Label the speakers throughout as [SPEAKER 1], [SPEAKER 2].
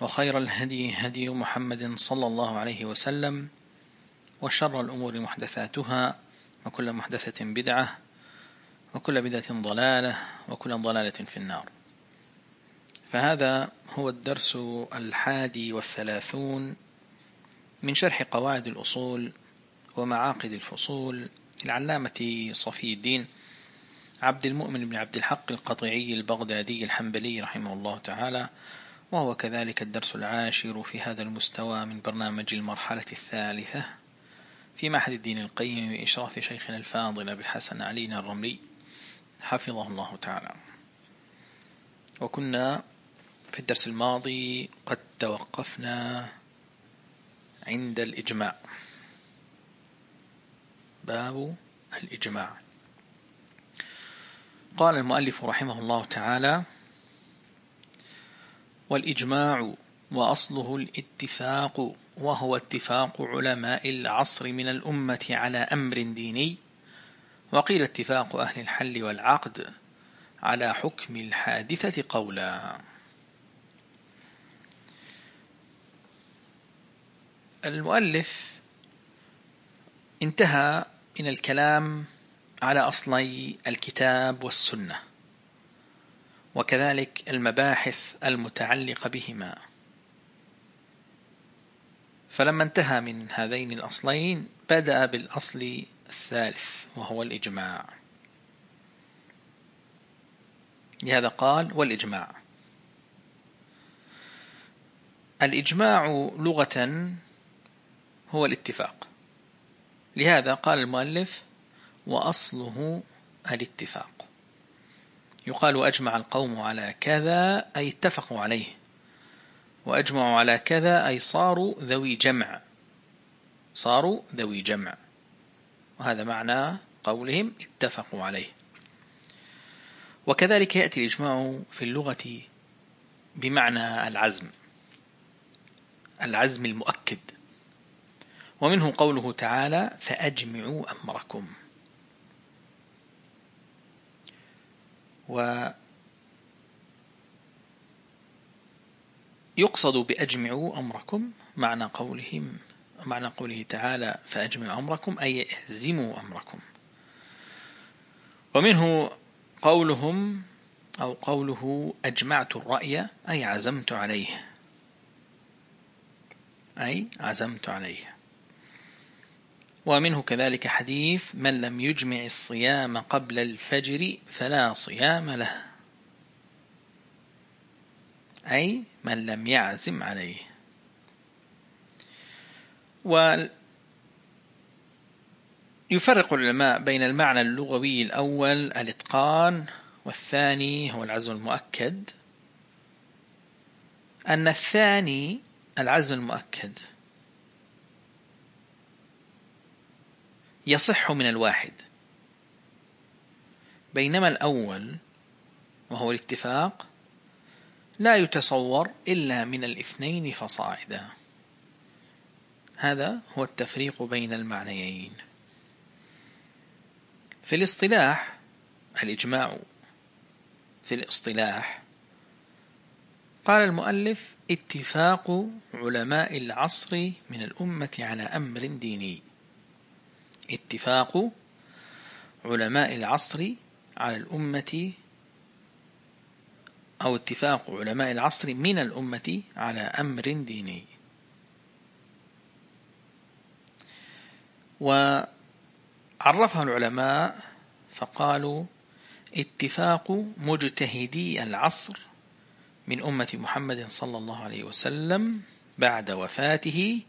[SPEAKER 1] وخير الهدي هدي محمد صلى الله عليه وسلم وشر الأمور محدثاتها وكل محدثة بدعة وكل بدعة ضلالة وكل ضلالة في النار. فهذا هو الدرس الحادي والثلاثون من شرح قواعد الأصول ومعاقد الفصول العلامة صفي الدين عبد المؤمن بن عبد الحق القطيعي البغدادي الحنبلي رحمه الله تعالى وهو كذلك الدرس العاشر في هذا المستوى من برنامج المرحلة الثالثة في معهد الدين القيم بإشراف شيخنا الفاضل أبي الحسن علينا الرملي. حفظه الله تعالى. وكنا في الدرس الماضي قد توقفنا عند الإجماع. باب الإجماع. قال المؤلف رحمه الله تعالى والإجماع وأصله الاتفاق وهو اتفاق علماء العصر من الأمة على أمر ديني. وقيل اتفاق أهل الحل والعقد على حكم الحادثة قولا. المؤلف انتهى من الكلام على أصلي الكتاب والسنة. وكذلك المباحث المتعلقة بهما. فلما انتهى من هذين الأصلين بدأ بالأصل الثالث وهو الإجماع. لهذا قال والإجماع. الإجماع لغة هو الاتفاق. لهذا قال المؤلف وأصله الاتفاق. يقال أجمع القوم على كذا أي اتفقوا عليه. وأجمعوا على كذا أي صاروا ذوي جمع. صاروا ذوي جمع. وهذا معنى قولهم اتفقوا عليه. وكذلك يأتي الإجماع في اللغة بمعنى العزم. العزم المؤكد. ومنه قوله تعالى فأجمعوا أمركم. و بأجمعوا أمركم معنى قولهم معنى قوله تعالى فأجمعوا أمركم أي اهزموا أمركم. ومنه قولهم أو قوله أجمعت الرأي أي عزمت عليه. أي عزمت عليه. ومنه كذلك حديث من لم يجمع الصيام قبل الفجر فلا صيام له. أي من لم يعزم عليه. ويفرق العلماء بين المعنى اللغوي الأول الإتقان والثاني هو العزم المؤكد. أن الثاني العزم المؤكد. يصح من الواحد. بينما الأول وهو الاتفاق لا يتصور إلا من الاثنين فصاعدا. هذا هو التفريق بين المعنيين. في الاصطلاح الإجماع في الاصطلاح قال المؤلف اتفاق علماء العصر من الأمة على أمر ديني. اتفاق علماء العصر على الأمة أو اتفاق علماء العصر من الأمة على أمر ديني. وعرفها العلماء فقالوا اتفاق مجتهدي العصر من أمة محمد صلى الله عليه وسلم بعد وفاته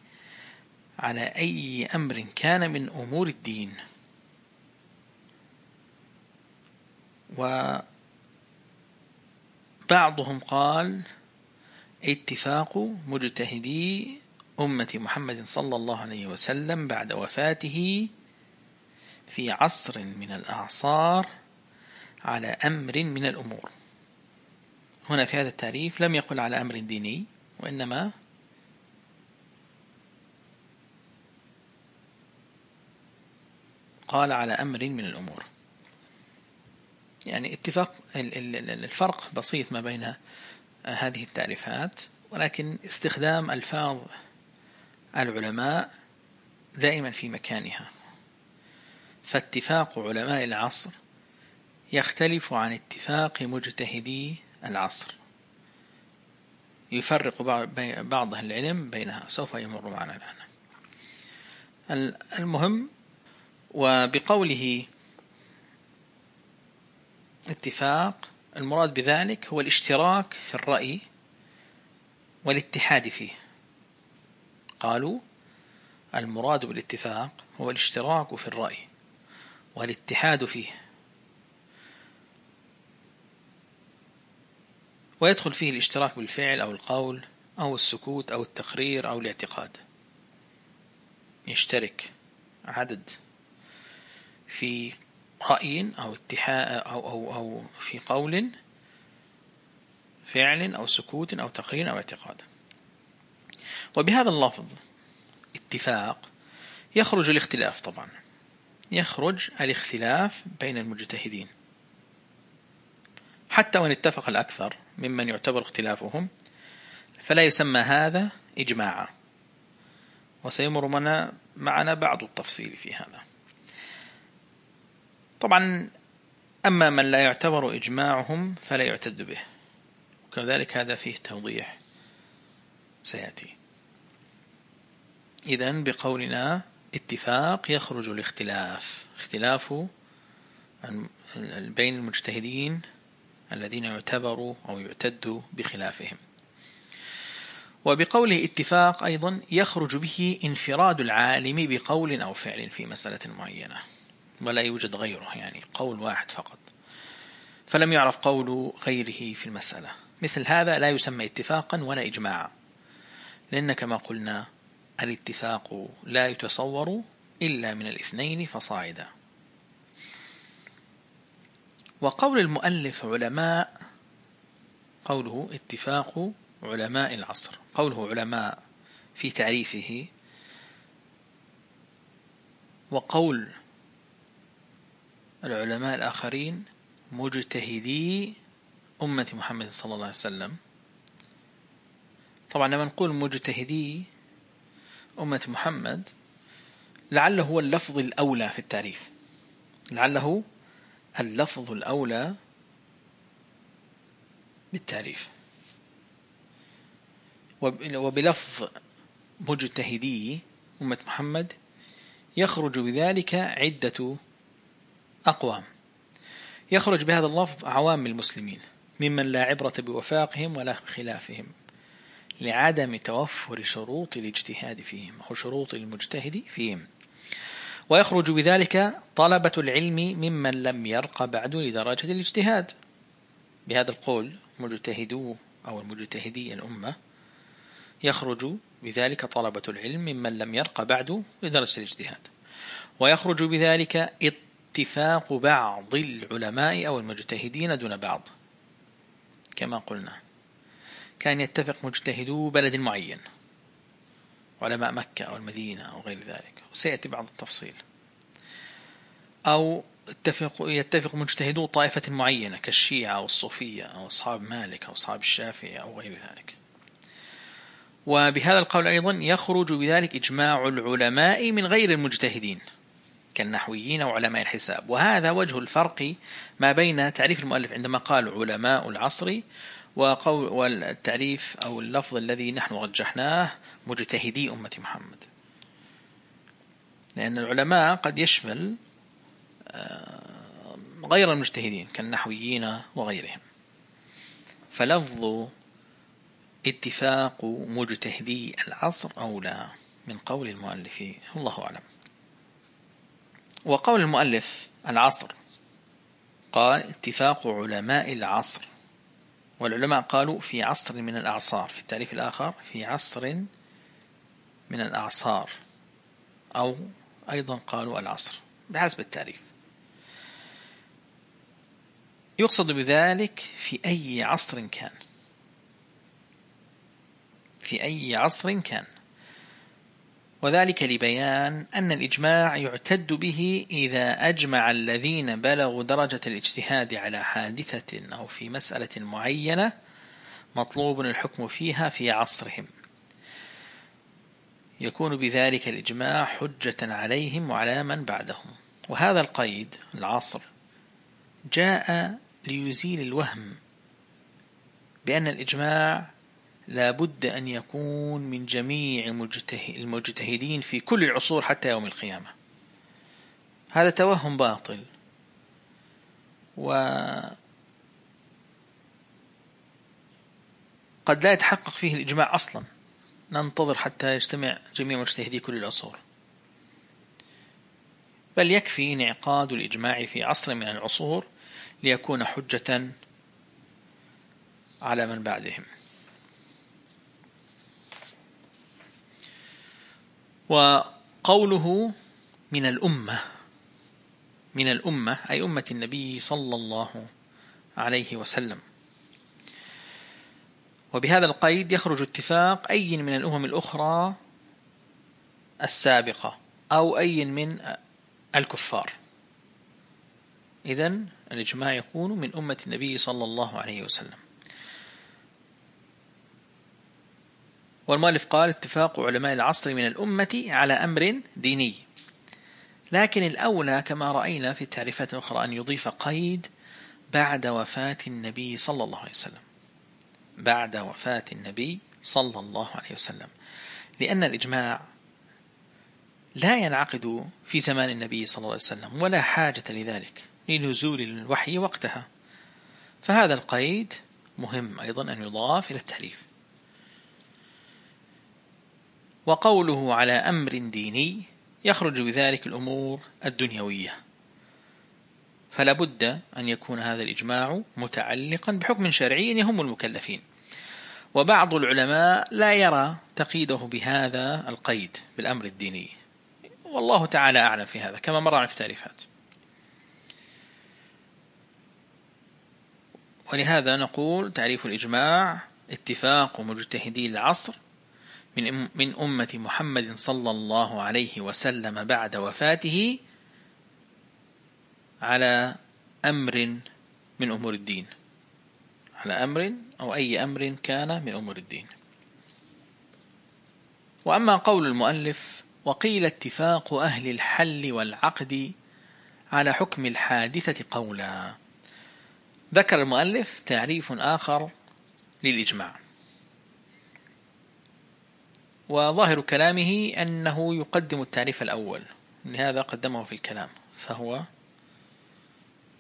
[SPEAKER 1] على أي أمر كان من أمور الدين. وبعضهم قال اتفاق مجتهدي أمة محمد صلى الله عليه وسلم بعد وفاته في عصر من الأعصار على أمر من الأمور. هنا في هذا التعريف لم يقل على أمر ديني وإنما قال على أمر من الأمور. يعني اتفاق الفرق بسيط ما بين هذه التعريفات ولكن استخدام ألفاظ العلماء دائما في مكانها. فاتفاق علماء العصر يختلف عن اتفاق مجتهدي العصر. يفرق بعض العلم بينها سوف يمر معنا الآن. المهم وبقوله اتفاق المراد بذلك هو الاشتراك في الرأي والاتحاد فيه. قالوا المراد بالاتفاق هو الاشتراك في الرأي والاتحاد فيه. ويدخل فيه الاشتراك بالفعل أو القول أو السكوت أو التقرير أو الاعتقاد. يشترك عدد في رأي أو اتحاد أو, أو, أو في قول فعل أو سكوت أو تقرير أو اعتقاد. وبهذا اللفظ اتفاق يخرج الاختلاف طبعا. يخرج الاختلاف بين المجتهدين. حتى وإن اتفق الأكثر ممن يعتبر اختلافهم فلا يسمى هذا إجماعا. وسيمر معنا بعض التفصيل في هذا. طبعا أما من لا يعتبر إجماعهم فلا يعتد به. وكذلك هذا فيه توضيح سيأتي. إذن بقولنا اتفاق يخرج الاختلاف. اختلاف بين المجتهدين الذين يعتبروا أو يعتدوا بخلافهم. وبقوله اتفاق أيضا يخرج به انفراد العالم بقول أو فعل في مسألة معينة. ولا يوجد غيره يعني قول واحد فقط. فلم يعرف قول غيره في المسألة. مثل هذا لا يسمى اتفاقا ولا إجماعا. لأن كما قلنا الاتفاق لا يتصور إلا من الاثنين فصاعدا. وقول المؤلف علماء قوله اتفاق علماء العصر. قوله علماء في تعريفه وقول العلماء الآخرين مجتهدي أمة محمد صلى الله عليه وسلم. طبعا لما نقول مجتهدي أمة محمد لعله هو اللفظ الأولى في التعريف. لعله اللفظ الأولى بالتعريف. وبلفظ مجتهدي أمة محمد يخرج بذلك عدة أقوام. يخرج بهذا اللفظ عوام المسلمين ممن لا عبرة بوفاقهم ولا خلافهم لعدم توفر شروط الاجتهاد فيهم أو شروط المجتهد فيهم. ويخرج بذلك طلبة العلم ممن لم يرق بعد لدرجة الاجتهاد. بهذا القول مجتهدو أو المجتهدي الأمة يخرج بذلك طلبة العلم ممن لم يرق بعد لدرجة الاجتهاد. ويخرج بذلك اتفاق بعض العلماء أو المجتهدين دون بعض. كما قلنا كان يتفق مجتهدو بلد معين علماء مكة أو المدينة أو غير ذلك وسيأتي بعض التفصيل. أو اتفق يتفق مجتهدو طائفة معينة كالشيعة أو الصوفية أو أصحاب مالك أو أصحاب الشافعي أو غير ذلك. وبهذا القول أيضا يخرج بذلك إجماع العلماء من غير المجتهدين. كالنحويين وعلماء الحساب. وهذا وجه الفرق ما بين تعريف المؤلف عندما قال علماء العصر وقول والتعريف أو اللفظ الذي نحن رجحناه مجتهدي أمة محمد. لأن العلماء قد يشمل آه، غير المجتهدين كالنحويين وغيرهم. فلفظ اتفاق مجتهدي العصر أولى من قول المؤلف الله أعلم. وقول المؤلف العصر. قال اتفاق علماء العصر. والعلماء قالوا في عصر من الأعصار في التعريف الآخر في عصر من الأعصار. أو أيضا قالوا العصر بحسب التعريف يقصد بذلك في أي عصر كان. في أي عصر كان. وذلك لبيان أن الإجماع يعتد به إذا أجمع الذين بلغوا درجة الاجتهاد على حادثة أو في مسألة معينة مطلوب الحكم فيها في عصرهم. يكون بذلك الإجماع حجة عليهم وعلى من بعدهم. وهذا القيد العصر جاء ليزيل الوهم بأن الإجماع لا بد أن يكون من جميع المجتهدين في كل العصور حتى يوم القيامة. هذا توهم باطل. و قد لا يتحقق فيه الإجماع أصلا. ننتظر حتى يجتمع جميع مجتهدي كل العصور. بل يكفي انعقاد الإجماع في عصر من العصور ليكون حجة على من بعدهم. وقوله من الأمة من الأمة أي أمة النبي صلى الله عليه وسلم. وبهذا القيد يخرج اتفاق أي من الأمم الأخرى السابقة أو أي من الكفار. إذن الإجماع يكون من أمة النبي صلى الله عليه وسلم. والمؤلف قال اتفاق علماء العصر من الأمة على أمر ديني. لكن الأولى كما رأينا في التعريفات الأخرى أن يضيف قيد بعد وفاة النبي صلى الله عليه وسلم. بعد وفاة النبي صلى الله عليه وسلم. لأن الإجماع لا ينعقد في زمان النبي صلى الله عليه وسلم ولا حاجة لذلك لنزول الوحي وقتها. فهذا القيد مهم أيضا أن يضاف إلى التعريف. وقوله على أمر ديني يخرج بذلك الأمور الدنيوية. فلا بد أن يكون هذا الإجماع متعلقا بحكم شرعي يهم المكلفين. وبعض العلماء لا يرى تقييده بهذا القيد بالأمر الديني. والله تعالى أعلم في هذا كما مر في التعريفات. ولهذا نقول تعريف الإجماع اتفاق مجتهدي العصر من من أمة محمد صلى الله عليه وسلم بعد وفاته على أمر من أمور الدين. على أمر أو أي أمر كان من أمور الدين. وأما قول المؤلف وقيل اتفاق أهل الحل والعقد على حكم الحادثة قولا. ذكر المؤلف تعريف آخر للإجماع. وظاهر كلامه أنه يقدم التعريف الأول. لهذا قدمه في الكلام فهو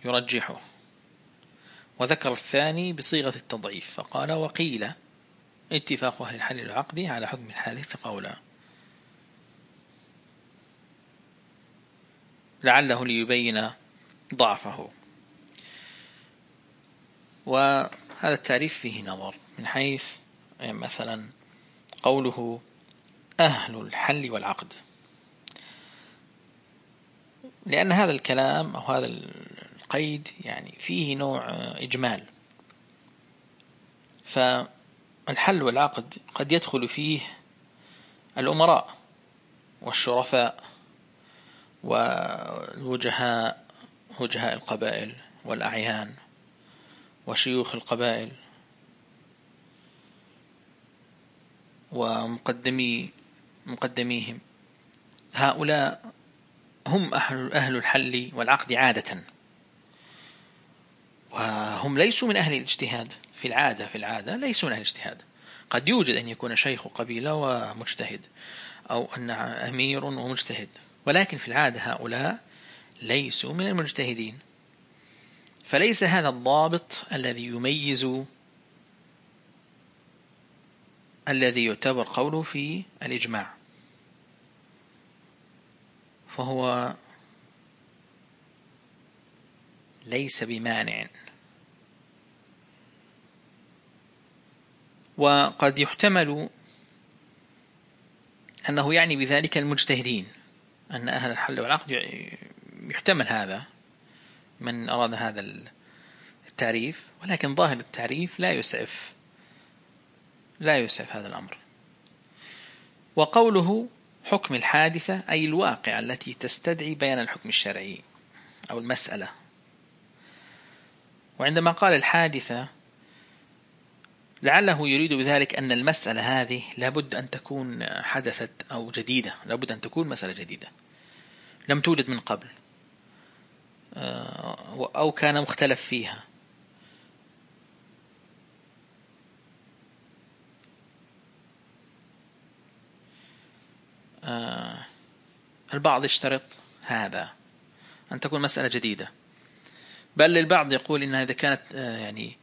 [SPEAKER 1] يرجحه. وذكر الثاني بصيغة التضعيف فقال وقيل اتفاق أهل الحل العقد على حكم الحادث قولا. لعله ليبين ضعفه. وهذا التعريف فيه نظر من حيث مثلا قوله أهل الحل والعقد. لأن هذا الكلام أو هذا القيد يعني فيه نوع إجمال. فالحل والعقد قد يدخل فيه الأمراء والشرفاء والوجهاء وجهاء القبائل والأعيان وشيوخ القبائل ومقدمي مقدميهم. هؤلاء هم أهل, أهل الحل والعقد عادة. وهم ليسوا من أهل الاجتهاد في العادة في العادة ليسوا من أهل الاجتهاد. قد يوجد أن يكون شيخ قبيلة ومجتهد أو أن أمير ومجتهد. ولكن في العادة هؤلاء ليسوا من المجتهدين. فليس هذا الضابط الذي يميز الذي يعتبر قوله في الإجماع. فهو ليس بمانع. وقد يحتمل أنه يعني بذلك المجتهدين أن أهل الحل والعقد يحتمل هذا من أراد هذا التعريف. ولكن ظاهر التعريف لا يسعف لا يسعف هذا الأمر. وقوله حكم الحادثة أي الواقع التي تستدعي بيان الحكم الشرعي أو المسألة. وعندما قال الحادثة لعله يريد بذلك أن المسألة هذه لابد أن تكون حدثت أو جديدة لابد أن تكون مسألة جديدة. لم توجد من قبل آه، أو كان مختلف فيها. البعض يشترط هذا أن تكون مسألة جديدة. بل البعض يقول إنها إذا كانت آه، يعني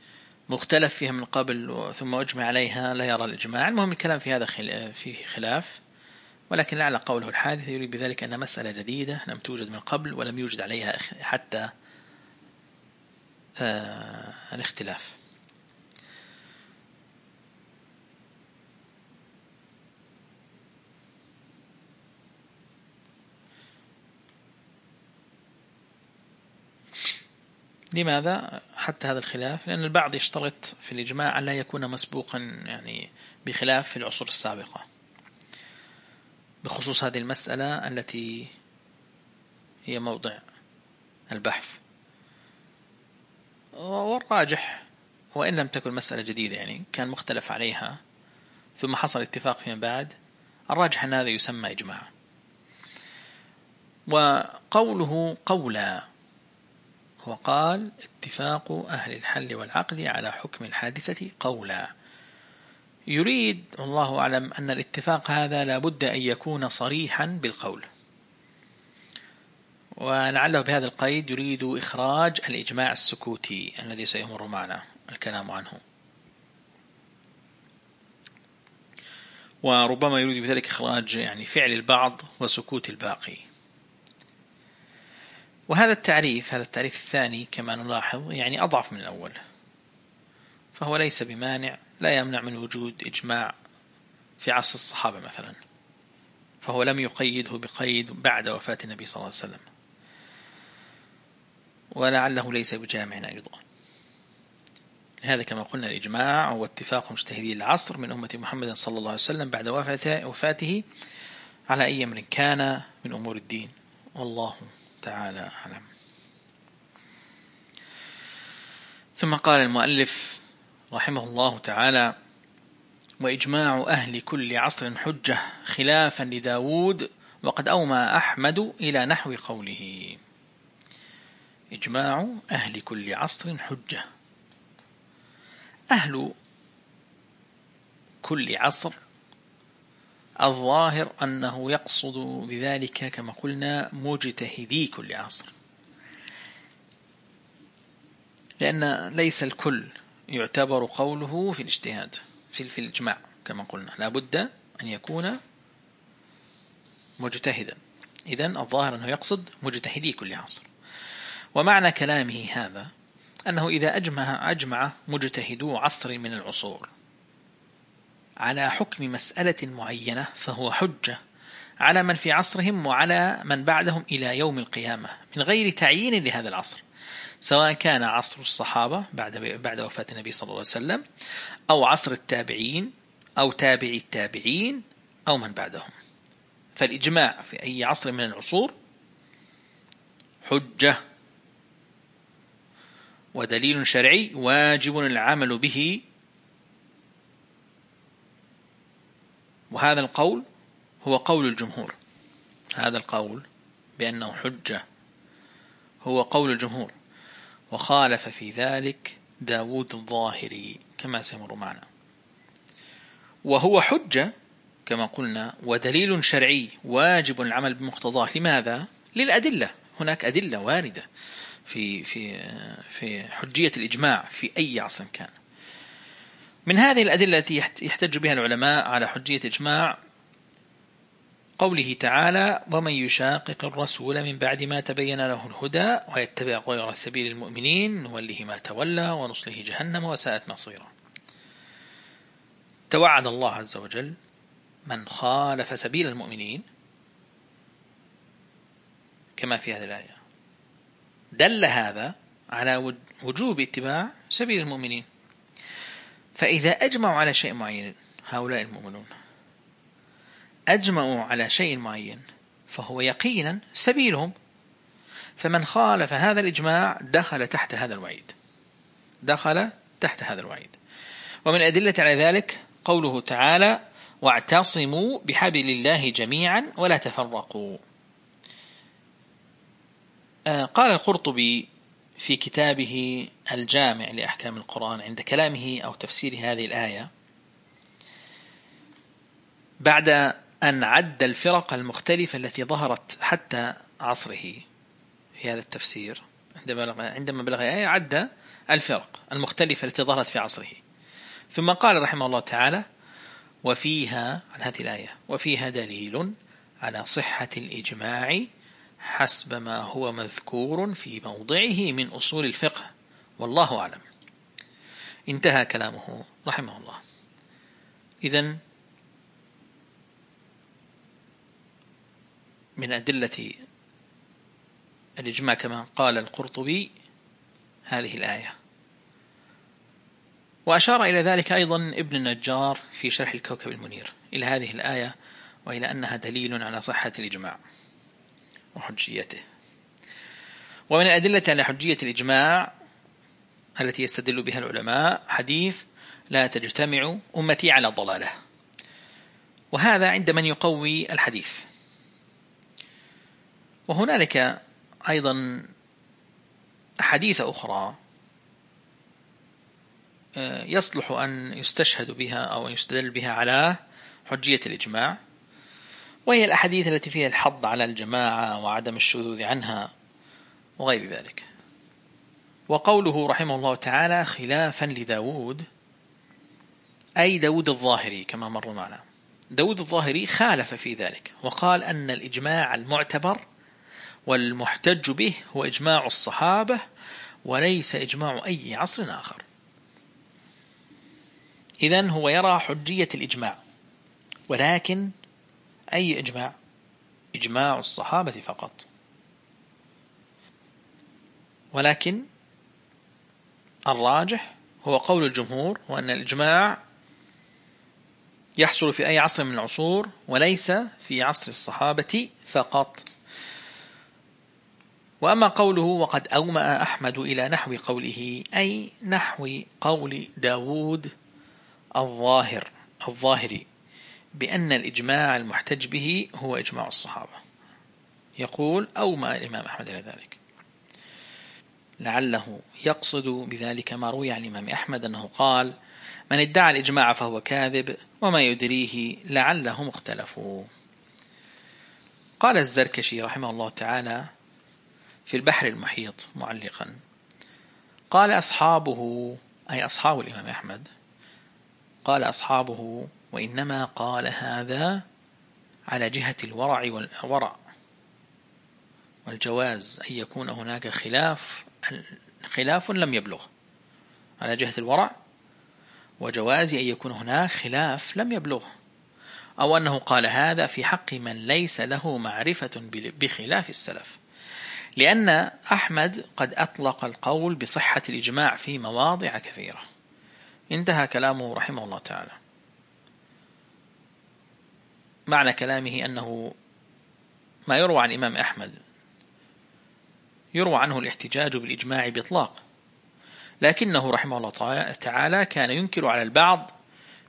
[SPEAKER 1] مختلف فيها من قبل ثم أجمع عليها لا يرى الإجماع. المهم الكلام في هذا فيه خلاف. ولكن لعل قوله الحادث يريد بذلك أن مسألة جديدة لم توجد من قبل ولم يوجد عليها حتى آه، الاختلاف. لماذا حتى هذا الخلاف؟ لأن البعض يشترط في الإجماع أن لا يكون مسبوقا يعني بخلاف في العصور السابقة. بخصوص هذه المسألة التي هي موضع البحث. والراجح وإن لم تكن مسألة جديدة يعني كان مختلف عليها. ثم حصل اتفاق فيما بعد. الراجح أن هذا يسمى إجماع. وقوله قولا هو قال اتفاق أهل الحل والعقد على حكم الحادثة قولا. يريد والله أعلم أن الاتفاق هذا لابد أن يكون صريحا بالقول. ولعله بهذا القيد يريد إخراج الإجماع السكوتي الذي سيمر معنا الكلام عنه. وربما يريد بذلك إخراج يعني فعل البعض وسكوت الباقي. وهذا التعريف هذا التعريف الثاني كما نلاحظ يعني أضعف من الأول. فهو ليس بمانع لا يمنع من وجود إجماع في عصر الصحابة مثلا. فهو لم يقيده بقيد بعد وفاة النبي صلى الله عليه وسلم. ولعله ليس بجامع أيضا. لهذا كما قلنا الإجماع هو اتفاق مجتهدي العصر من أمة محمد صلى الله عليه وسلم بعد وفاته على أي أمر كان من أمور الدين. والله تعالى أعلم. ثم قال المؤلف رحمه الله تعالى وإجماع أهل كل عصر حجة خلافا لداود وقد أومى أحمد إلى نحو قوله. إجماع أهل كل عصر حجة. أهل كل عصر الظاهر أنه يقصد بذلك كما قلنا مجتهدي كل عصر. لأن ليس الكل يعتبر قوله في الاجتهاد في الإجماع كما قلنا. لا بد أن يكون مجتهدا. إذا الظاهر أنه يقصد مجتهدي كل عصر. ومعنى كلامه هذا أنه إذا أجمع, أجمع مجتهدو عصر من العصور على حكم مسألة معينة فهو حجة على من في عصرهم وعلى من بعدهم إلى يوم القيامة من غير تعيين لهذا العصر سواء كان عصر الصحابة بعد بعد وفاة النبي صلى الله عليه وسلم أو عصر التابعين أو تابعي التابعين أو من بعدهم. فالإجماع في أي عصر من العصور حجة ودليل شرعي واجب العمل به وهذا القول هو قول الجمهور. هذا القول بأنه حجة. هو قول الجمهور. وخالف في ذلك داود الظاهري كما سيمر معنا. وهو حجة كما قلنا ودليل شرعي واجب العمل بمقتضاه. لماذا؟ للأدلة. هناك أدلة واردة في في في حجية الإجماع في أي عصر كان. من هذه الأدلة التي يحتج بها العلماء على حجية إجماع قوله تعالى ومن يشاقق الرسول من بعد ما تبين له الهدى ويتبع غير سبيل المؤمنين نوله ما تولى ونصله جهنم وساءت مصيرا توعد الله عز وجل من خالف سبيل المؤمنين كما في هذه الآية. دل هذا على وجوب اتباع سبيل المؤمنين. فإذا أجمعوا على شيء معين هؤلاء المؤمنون أجمعوا على شيء معين فهو يقينا سبيلهم. فمن خالف هذا الإجماع دخل تحت هذا الوعيد. دخل تحت هذا الوعيد. ومن أدلة على ذلك قوله تعالى واعتصموا بحبل الله جميعا ولا تفرقوا. آه، قال القرطبي في كتابه الجامع لأحكام القرآن عند كلامه أو تفسير هذه الآية. بعد أن عد الفرق المختلفة التي ظهرت حتى عصره في هذا التفسير عندما بلغ الآية عد الفرق المختلفة التي ظهرت في عصره. ثم قال رحمه الله تعالى وفيها عن هذه الآية وفيها دليل على صحة الإجماع حسب ما هو مذكور في موضعه من أصول الفقه والله أعلم. انتهى كلامه رحمه الله. إذن من أدلة الإجماع كما قال القرطبي هذه الآية. وأشار إلى ذلك أيضا ابن النجار في شرح الكوكب المنير إلى هذه الآية وإلى أنها دليل على صحة الإجماع. وحجيته. ومن الأدلة على حجية الإجماع التي يستدل بها العلماء حديث لا تجتمع أمتي على ضلالة. وهذا عند من يقوي الحديث. وهنالك أيضا أحاديث أخرى آه، يصلح أن يستشهد بها أو أن يستدل بها على حجية الإجماع. وهي الأحاديث التي فيها الحض على الجماعة وعدم الشذوذ عنها وغير ذلك. وقوله رحمه الله تعالى خلافا لداود أي داود الظاهري كما مر معنا. داود الظاهري خالف في ذلك وقال أن الإجماع المعتبر والمحتج به هو إجماع الصحابة وليس إجماع أي عصر آخر. إذن هو يرى حجية الإجماع ولكن أي إجماع؟ إجماع الصحابة فقط. ولكن الراجح هو قول الجمهور وأن الإجماع يحصل في أي عصر من العصور وليس في عصر الصحابة فقط. وأما قوله وقد أومأ أحمد إلى نحو قوله أي نحو قول داود الظاهر الظاهري. بأن الإجماع المحتج به هو إجماع الصحابة. يقول أومأ الإمام أحمد إلى ذلك. لعله يقصد بذلك ما روي عن الإمام أحمد أنه قال من ادعى الإجماع فهو كاذب وما يدريه لعله مختلف قال الزركشي رحمه الله تعالى في البحر المحيط معلقا قال أصحابه أي أصحاب الإمام أحمد قال أصحابه وإنما قال هذا على جهة الورع والورع والجواز أن يكون هناك خلاف خلاف لم يبلغ على جهة الورع وجواز أن يكون هناك خلاف لم يبلغ أو أنه قال هذا في حق من ليس له معرفة بخلاف السلف. لأن أحمد قد أطلق القول بصحة الإجماع في مواضع كثيرة. انتهى كلامه رحمه الله تعالى. معنى كلامه أنه ما يروى عن الإمام أحمد. يروى عنه الاحتجاج بالإجماع بإطلاق. لكنه رحمه الله تعالى كان ينكر على البعض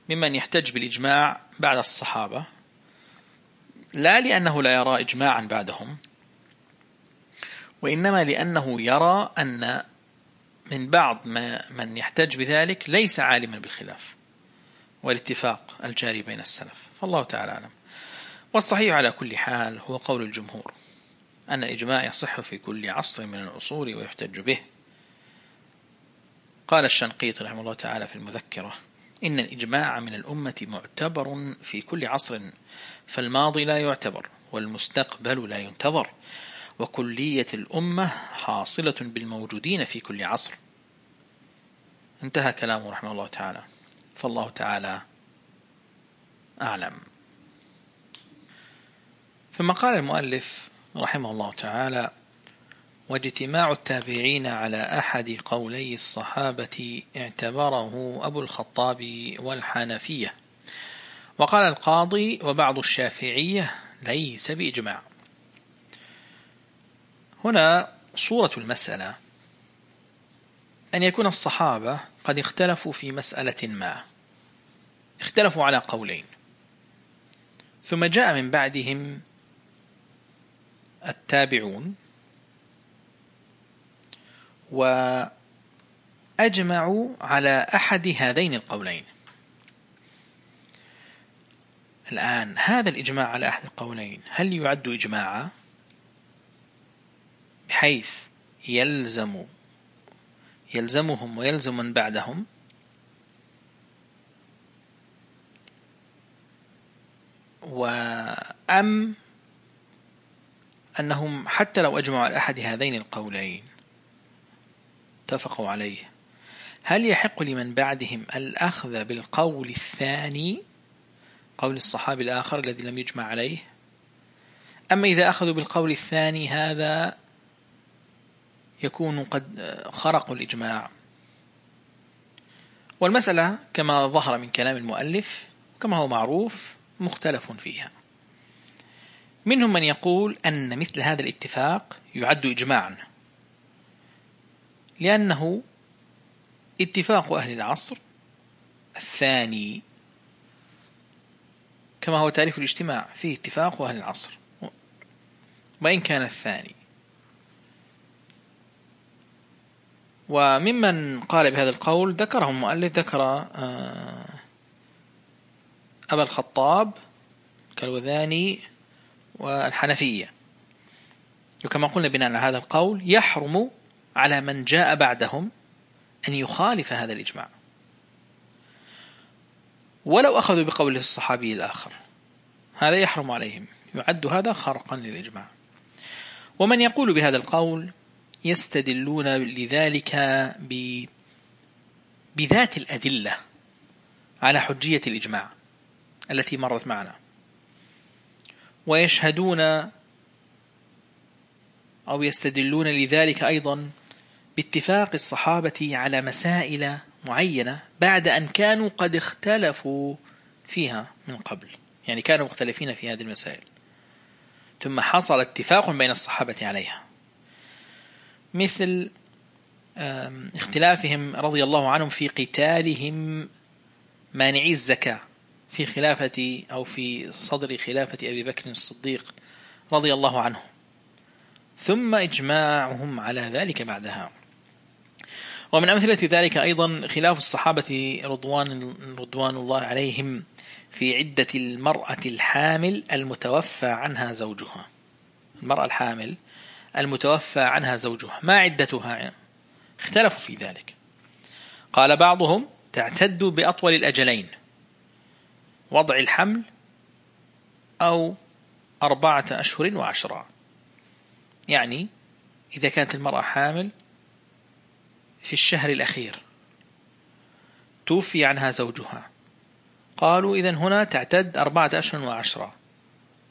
[SPEAKER 1] ممن يحتج بالإجماع بعد الصحابة. لا لأنه لا يرى إجماعا بعدهم وإنما لأنه يرى أن من بعض ما من يحتج بذلك ليس عالما بالخلاف والاتفاق الجاري بين السلف. فالله تعالى أعلم. والصحيح على كل حال هو قول الجمهور أن الإجماع يصح في كل عصر من العصور ويحتج به. قال الشنقيط رحمه الله تعالى في المذكرة إن الإجماع من الأمة معتبر في كل عصر فالماضي لا يعتبر والمستقبل لا ينتظر وكلية الأمة حاصلة بالموجودين في كل عصر. انتهى كلامه رحمه الله تعالى. فالله تعالى أعلم. ثم قال المؤلف رحمه الله تعالى واجتماع التابعين على أحد قولي الصحابة اعتبره أبو الخطاب والحنفية وقال القاضي وبعض الشافعية ليس بإجماع هنا صورة المسألة أن يكون الصحابة قد اختلفوا في مسألة ما اختلفوا على قولين ثم جاء من بعدهم التابعون. وأجمعوا على أحد هذين القولين. الآن هذا الإجماع على أحد القولين هل يعد إجماعا؟ بحيث يلزم يلزمهم ويلزم من بعدهم. وأم أنهم حتى لو أجمعوا على أحد هذين القولين اتفقوا عليه. هل يحق لمن بعدهم الأخذ بالقول الثاني قول الصحابي الآخر الذي لم يجمع عليه؟ أما إذا أخذوا بالقول الثاني هذا يكون قد خرقوا الإجماع. والمسألة كما ظهر من كلام المؤلف وكما هو معروف مختلف فيها. منهم من يقول أن مثل هذا الاتفاق يعد إجماعا لأنه اتفاق أهل العصر الثاني كما هو تعريف الاجتماع فيه اتفاق أهل العصر وإن كان الثاني. وممن قال بهذا القول ذكره المؤلف ذكر آه، أبا الخطاب كالوذاني والحنفية. وكما قلنا بناء على هذا القول يحرم على من جاء بعدهم أن يخالف هذا الإجماع. ولو أخذوا بقول الصحابي الآخر هذا يحرم عليهم. يعد هذا خرقا للإجماع. ومن يقول بهذا القول يستدلون لذلك ب بذات الأدلة على حجية الإجماع التي مرت معنا. ويشهدون أو يستدلون لذلك أيضا باتفاق الصحابة على مسائل معينة بعد أن كانوا قد اختلفوا فيها من قبل. يعني كانوا مختلفين في هذه المسائل. ثم حصل اتفاق بين الصحابة عليها. مثل اختلافهم رضي الله عنهم في قتالهم مانعي الزكاة. في خلافة أو في صدر خلافة أبي بكر الصديق رضي الله عنه. ثم إجماعهم على ذلك بعدها. ومن أمثلة ذلك أيضا خلاف الصحابة رضوان, رضوان الله عليهم في عدة المرأة الحامل المتوفى عنها زوجها. المرأة الحامل المتوفى عنها زوجها. ما عدتها؟ اختلفوا في ذلك. قال بعضهم تعتد بأطول الأجلين. وضع الحمل أو أربعة أشهر وعشرة. يعني إذا كانت المرأة حامل في الشهر الأخير. توفي عنها زوجها. قالوا إذا هنا تعتد أربعة أشهر وعشرة.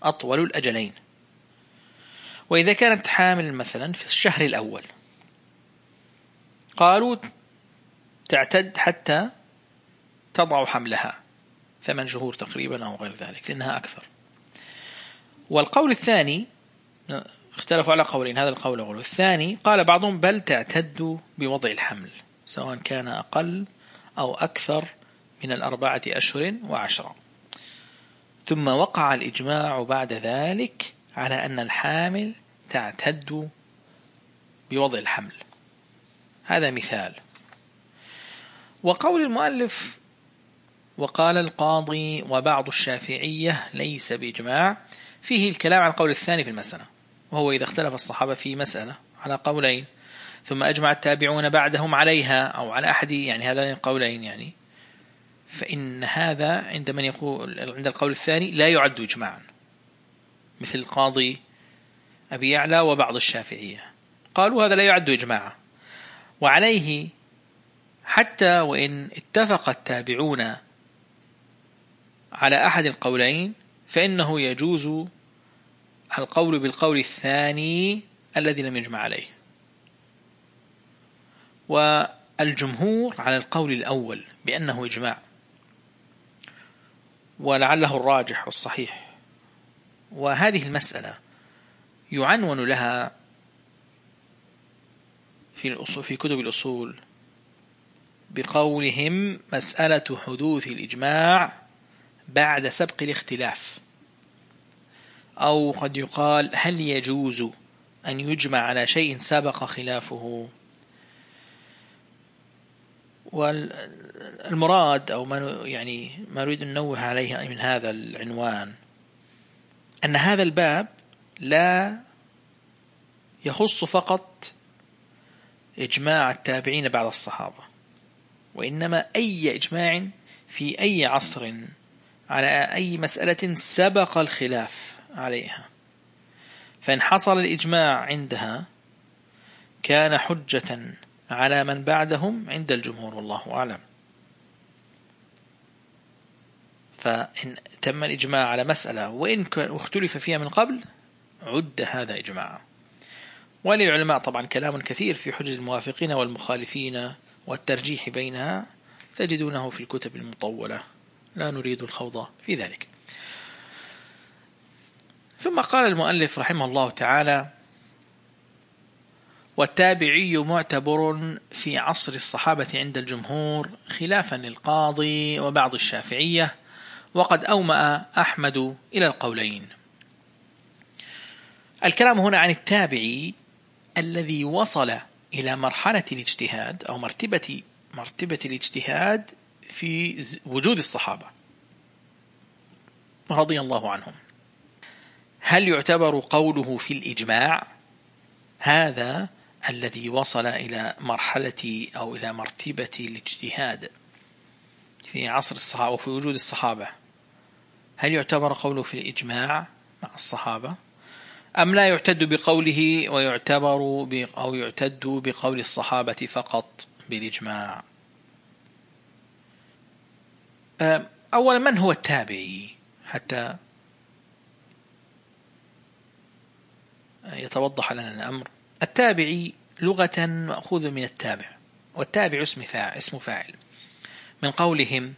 [SPEAKER 1] أطول الأجلين. وإذا كانت حامل مثلا في الشهر الأول. قالوا تعتد حتى تضع حملها. ثمان شهور تقريبا أو غير ذلك لأنها أكثر. والقول الثاني اختلفوا على قولين هذا القول أقول الثاني قال بعضهم بل تعتد بوضع الحمل سواء كان أقل أو أكثر من الأربعة أشهر وعشرة. ثم وقع الإجماع بعد ذلك على أن الحامل تعتد بوضع الحمل. هذا مثال. وقول المؤلف وقال القاضي وبعض الشافعية ليس بإجماع. فيه الكلام عن القول الثاني في المسألة وهو إذا اختلف الصحابة في مسألة على قولين ثم أجمع التابعون بعدهم عليها أو على أحد يعني هذين القولين يعني. فإن هذا عند من يقول عند القول الثاني لا يعد إجماعا. مثل القاضي أبي يعلى وبعض الشافعية. قالوا هذا لا يعد إجماعا. وعليه حتى وإن اتفق التابعون على أحد القولين فإنه يجوز القول بالقول الثاني الذي لم يجمع عليه. والجمهور على القول الأول بأنه إجماع. ولعله الراجح والصحيح. وهذه المسألة يعنون لها في في كتب الأصول بقولهم مسألة حدوث الإجماع بعد سبق الاختلاف. أو قد يقال هل يجوز أن يجمع على شيء سبق خلافه؟ والمراد أو ما يعني ما نريد أن ننوه عليه من هذا العنوان أن هذا الباب لا يخص فقط إجماع التابعين بعد الصحابة وإنما أي إجماع في أي عصر على أي مسألة سبق الخلاف عليها. فإن حصل الإجماع عندها كان حجة على من بعدهم عند الجمهور والله أعلم. فإن تم الإجماع على مسألة وإن اختلف فيها من قبل عد هذا إجماعا وللعلماء طبعا كلام كثير في حجج الموافقين والمخالفين والترجيح بينها تجدونه في الكتب المطولة. لا نريد الخوض في ذلك. ثم قال المؤلف رحمه الله تعالى والتابعي معتبر في عصر الصحابة عند الجمهور خلافا للقاضي وبعض الشافعية وقد أومأ أحمد إلى القولين. الكلام هنا عن التابعي الذي وصل إلى مرحلة الاجتهاد أو مرتبة مرتبة الاجتهاد في وجود الصحابة. رضي الله عنهم. هل يعتبر قوله في الإجماع هذا الذي وصل إلى مرحلة أو إلى مرتبة الاجتهاد في عصر الصحابة وفي وجود الصحابة؟ هل يعتبر قوله في الإجماع مع الصحابة؟ أم لا يعتد بقوله ويعتبر أو يعتد بقول الصحابة فقط بالإجماع؟ أولا من هو التابعي حتى يتوضح لنا الأمر؟ التابعي لغة مأخوذ من التابع والتابع اسم فاعل اسم فاعل. من قولهم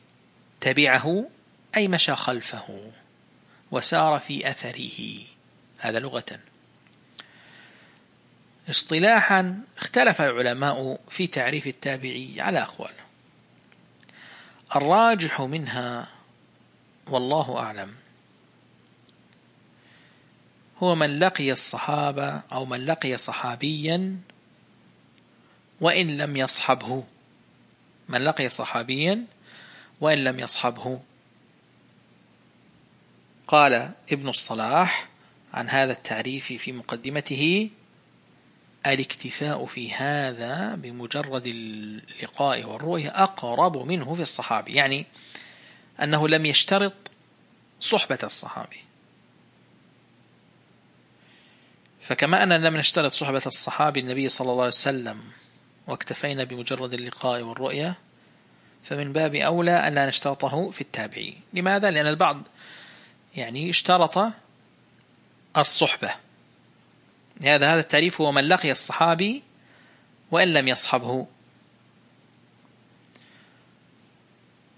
[SPEAKER 1] تبعه أي مشى خلفه وسار في أثره. هذا لغة. اصطلاحا اختلف العلماء في تعريف التابعي على أقوال. الراجح منها والله أعلم. هو من لقي الصحابة أو من لقي صحابيا وإن لم يصحبه. من لقي صحابيا وإن لم يصحبه. قال ابن الصلاح عن هذا التعريف في مقدمته الاكتفاء في هذا بمجرد اللقاء والرؤية أقرب منه في الصحابي يعني أنه لم يشترط صحبة الصحابي. فكما أننا لم نشترط صحبة الصحابي النبي صلى الله عليه وسلم واكتفينا بمجرد اللقاء والرؤية فمن باب أولى أن لا نشترطه في التابعي لماذا؟ لأن البعض يعني اشترط الصحبة. هذا هذا التعريف هو من لقي الصحابي وإن لم يصحبه.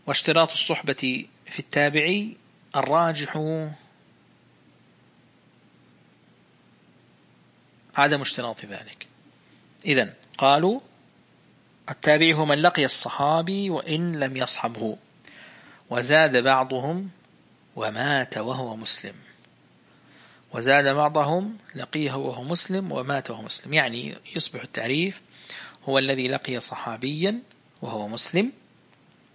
[SPEAKER 1] واشتراط الصحبة في التابعي الراجح عدم اشتراط ذلك. إذا قالوا التابعي هو من لقي الصحابي وإن لم يصحبه. وزاد بعضهم ومات وهو مسلم. وزاد بعضهم لقيه وهو مسلم ومات وهو مسلم. يعني يصبح التعريف هو الذي لقي صحابيا وهو مسلم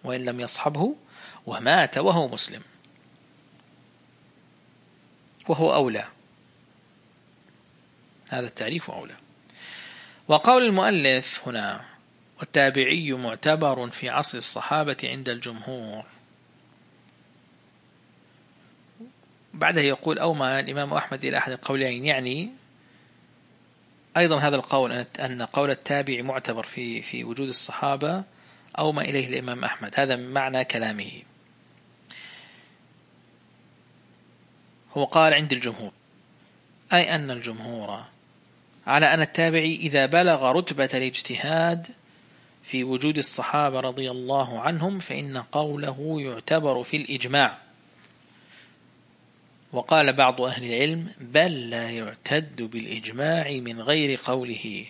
[SPEAKER 1] وإن لم يصحبه ومات وهو مسلم. وهو أولى. هذا التعريف أولى. وقول المؤلف هنا والتابعي معتبر في عصر الصحابة عند الجمهور. بعده يقول أوما الإمام أحمد إلى أحد القولين يعني أيضا هذا القول أن قول التابع معتبر في في وجود الصحابة أوما إليه الإمام أحمد. هذا معنى كلامه. هو قال عند الجمهور أي أن الجمهور على أن التابعي إذا بلغ رتبة الاجتهاد في وجود الصحابة رضي الله عنهم فإن قوله يعتبر في الإجماع. وقال بعض أهل العلم بل لا يعتد بالإجماع من غير قوله.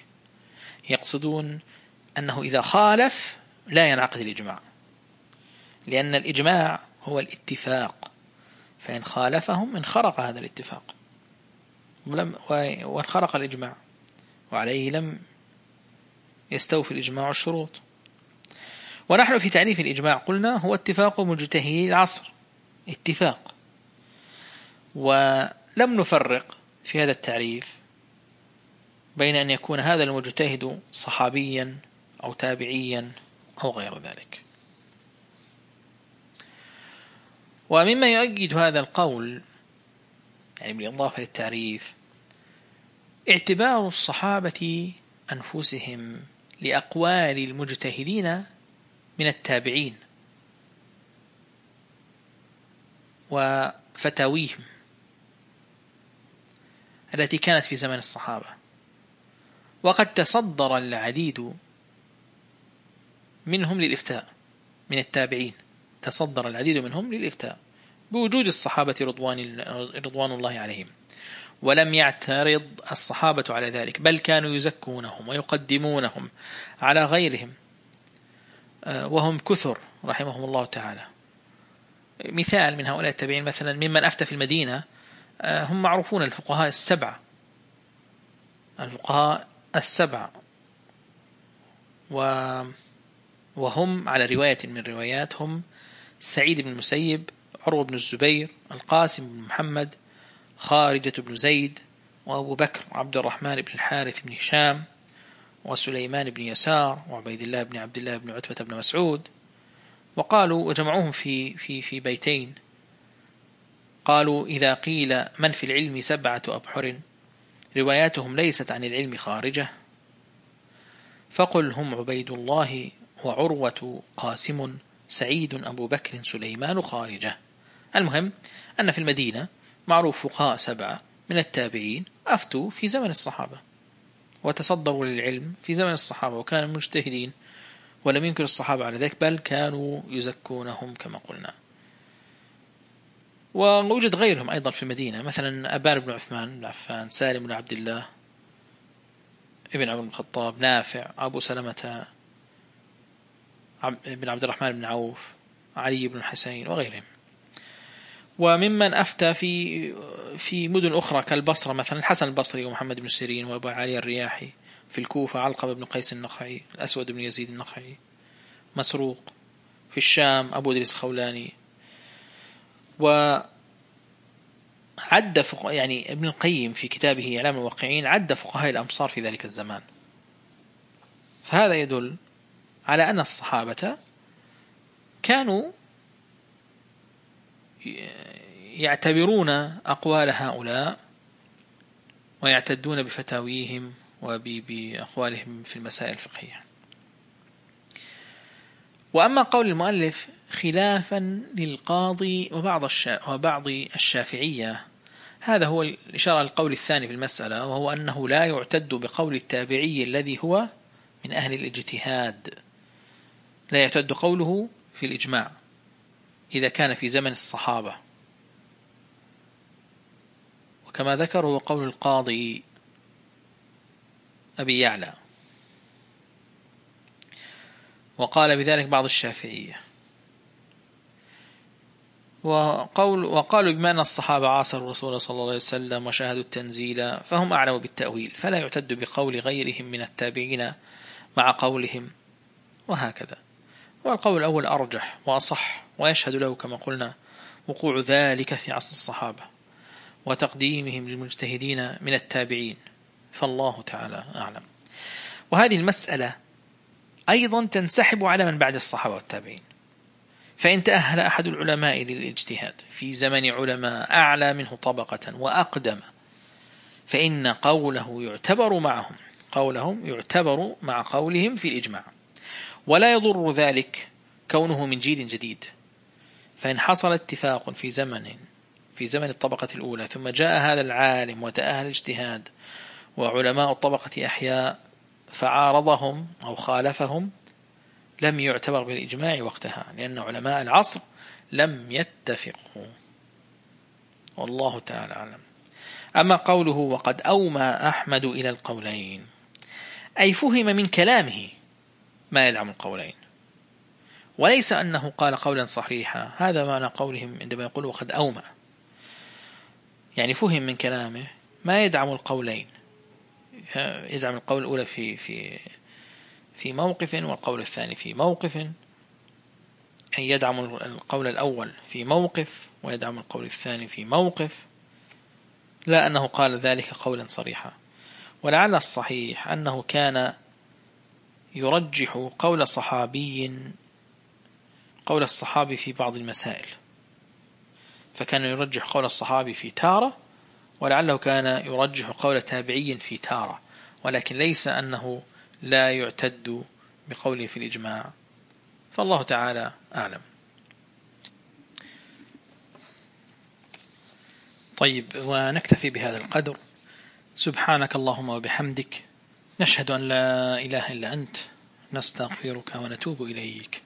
[SPEAKER 1] يقصدون أنه إذا خالف لا ينعقد الإجماع. لأن الإجماع هو الاتفاق. فإن خالفهم انخرق هذا الاتفاق. وانخرق الإجماع. وعليه لم يستوفي الإجماع الشروط. ونحن في تعريف الإجماع قلنا هو اتفاق مجتهدي العصر. اتفاق. ولم نفرق في هذا التعريف بين أن يكون هذا المجتهد صحابيا أو تابعيا أو غير ذلك. ومما يؤكد هذا القول يعني بالإضافة للتعريف اعتبار الصحابة أنفسهم لأقوال المجتهدين من التابعين وفتاويهم. التي كانت في زمن الصحابة. وقد تصدر العديد منهم للإفتاء من التابعين. تصدر العديد منهم للإفتاء بوجود الصحابة رضوان, رضوان الله عليهم. ولم يعترض الصحابة على ذلك بل كانوا يزكونهم ويقدمونهم على غيرهم. آه، وهم كثر رحمهم الله تعالى. مثال من هؤلاء التابعين مثلا ممن أفتى في المدينة هم معروفون الفقهاء السبعة. الفقهاء السبعة. وهم على رواية من روايات هم سعيد بن المسيب عروة بن الزبير القاسم بن محمد خارجة بن زيد وأبو بكر وعبد الرحمن بن الحارث بن هشام وسليمان بن يسار وعبيد الله بن عبد الله بن عتبة بن مسعود. وقالوا وجمعوهم في في في بيتين. قالوا إذا قيل من في العلم سبعة أبحر رواياتهم ليست عن العلم خارجة. فقل هم عبيد الله وعروة قاسم سعيد أبو بكر سليمان خارجة. المهم أن في المدينة معروف فقهاء سبعة من التابعين أفتوا في زمن الصحابة وتصدروا للعلم في زمن الصحابة وكانوا مجتهدين ولم ينكر الصحابة على ذلك بل كانوا يزكونهم كما قلنا. ووجد غيرهم أيضا في المدينة مثلا أبان بن عثمان بن عفان سالم بن عبد الله ابن عمر بن الخطاب نافع أبو سلمة بن عبد الرحمن بن عوف علي بن الحسين وغيرهم. وممن أفتى في في مدن أخرى كالبصرة مثلا الحسن البصري ومحمد بن سيرين وأبو علي الرياحي في الكوفة علقمة بن قيس النخعي الأسود بن يزيد النخعي مسروق في الشام أبو إدريس الخولاني و عد فق... يعني ابن القيم في كتابه إعلام الواقعين عد فقهاء الأمصار في ذلك الزمان. فهذا يدل على أن الصحابة كانوا يعتبرون أقوال هؤلاء ويعتدون بفتاويهم وبأقوالهم في المسائل الفقهية. وأما قول المؤلف خلافا للقاضي وبعض وبعض الشافعية. هذا هو الإشارة للقول الثاني في المسألة وهو أنه لا يعتد بقول التابعي الذي هو من أهل الاجتهاد. لا يعتد قوله في الإجماع إذا كان في زمن الصحابة. وكما ذكر هو قول القاضي أبي يعلى. وقال بذلك بعض الشافعية. وقول وقالوا بما أن الصحابة عاصروا الرسول صلى الله عليه وسلم وشاهدوا التنزيل فهم أعلم بالتأويل فلا يعتد بقول غيرهم من التابعين مع قولهم وهكذا. والقول الأول أرجح وأصح ويشهد له كما قلنا وقوع ذلك في عصر الصحابة وتقديمهم للمجتهدين من التابعين فالله تعالى أعلم. وهذه المسألة أيضا تنسحب على من بعد الصحابة والتابعين. فإن تأهل أحد العلماء للاجتهاد في زمن علماء أعلى منه طبقة وأقدم فإن قوله يعتبر معهم قولهم يعتبر مع قولهم في الإجماع. ولا يضر ذلك كونه من جيل جديد. فإن حصل اتفاق في زمن في زمن الطبقة الأولى ثم جاء هذا العالم وتأهل الاجتهاد وعلماء الطبقة أحياء فعارضهم أو خالفهم لم يعتبر بالإجماع وقتها لأن علماء العصر لم يتفقوا. والله تعالى أعلم. أما قوله وقد أومى أحمد إلى القولين أي فهم من كلامه ما يدعم القولين. وليس أنه قال قولا صحيحا هذا معنى قولهم عندما يقول وقد أومى. يعني فهم من كلامه ما يدعم القولين. يدعم القول الأولى في في في موقف والقول الثاني في موقف أن يدعم القول الأول في موقف ويدعم القول الثاني في موقف لا أنه قال ذلك قولا صريحا. ولعل الصحيح أنه كان يرجح قول صحابي قول الصحابي في بعض المسائل. فكان يرجح قول الصحابي في تارة ولعله كان يرجح قول تابعي في تارة. ولكن ليس أنه لا يعتد بقوله في الإجماع. فالله تعالى أعلم. طيب ونكتفي بهذا القدر. سبحانك اللهم وبحمدك. نشهد أن لا إله إلا أنت. نستغفرك ونتوب إليك.